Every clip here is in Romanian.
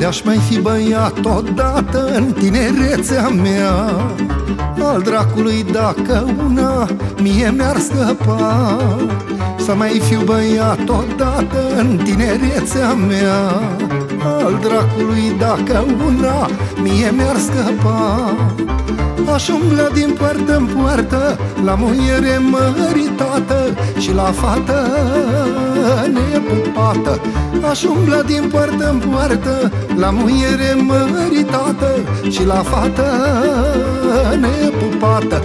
De-aș mai fi băiat odată în tinerețea mea. Al dracului dacă una mie mi-ar scăpa. Să mai fiu băiat odată în tinerețea mea. Al dracului dacă una mie mi-ar scăpa Aș umbla din poartă în poartă La muiere măritată Și la fată nepupată Aș umbla din poartă în poartă La muiere măritată Și la fată nepupată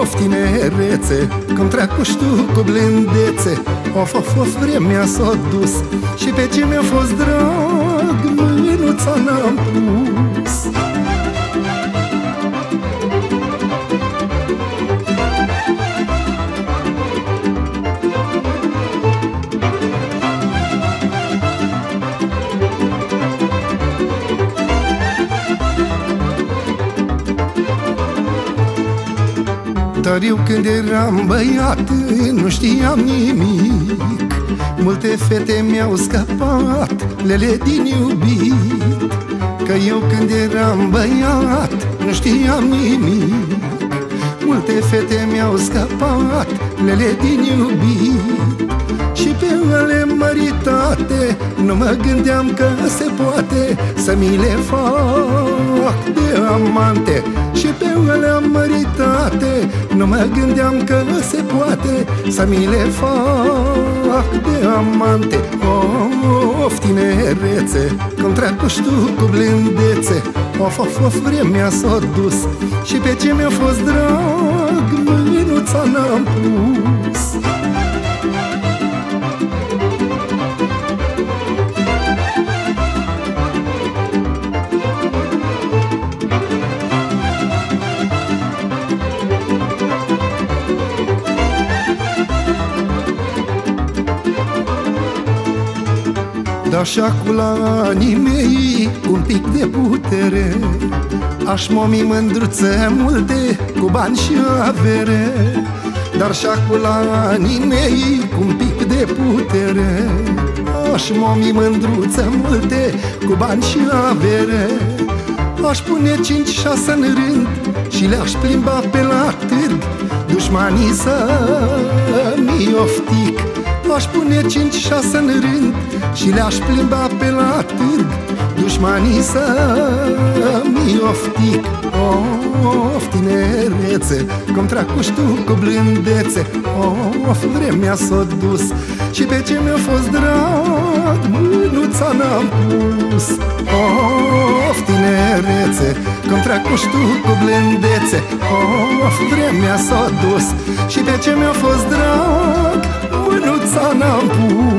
Of, tinerețe Cum treacu tu cu blândețe Of, of, of, vremea s-a dus Și pe ce mi-a fost drag Mânuța n-am pus Dar eu când eram băiat nu știam nimic. Multe fete mi-au scăpat, lele din iubit. Că eu când eram băiat nu știam nimic. Multe fete mi-au scăpat, lele din iubit. Și pe ale măritate nu mă gândeam că se poate Să mi le fac de amante. Și pe ale măritate. Nu mă gândeam că se poate Să mi le fac de amante. Of, tinerețe, cum treacu tu cu blândețe. Of, of, of, vremea s-a dus. Și pe ce mi-a fost drag Mânuța n-am pus așa cu la anii mei un pic de putere Aș momi mândruțe multe cu bani și avere. Dar așa cu la anii mei un pic de putere Aș momi mândruțe multe cu bani și avere. Aș pune cinci, șase în rând Și le-aș plimba pe la târg Dușmanii să-mi oftic Aș pune cinci, șase în rând Și le-aș plimba pe la târg Dușmanii să-mi oftic Of, tinerețe Cum tracuși tu cu blândețe Of, vremea s-a dus Și pe ce mi-a fost drag Mânuța n-am pus Of, tinerețe Cum tracuși tu cu blândețe Of, vremea s-a dus Și pe ce mi-a fost drag Mânuța n-am pus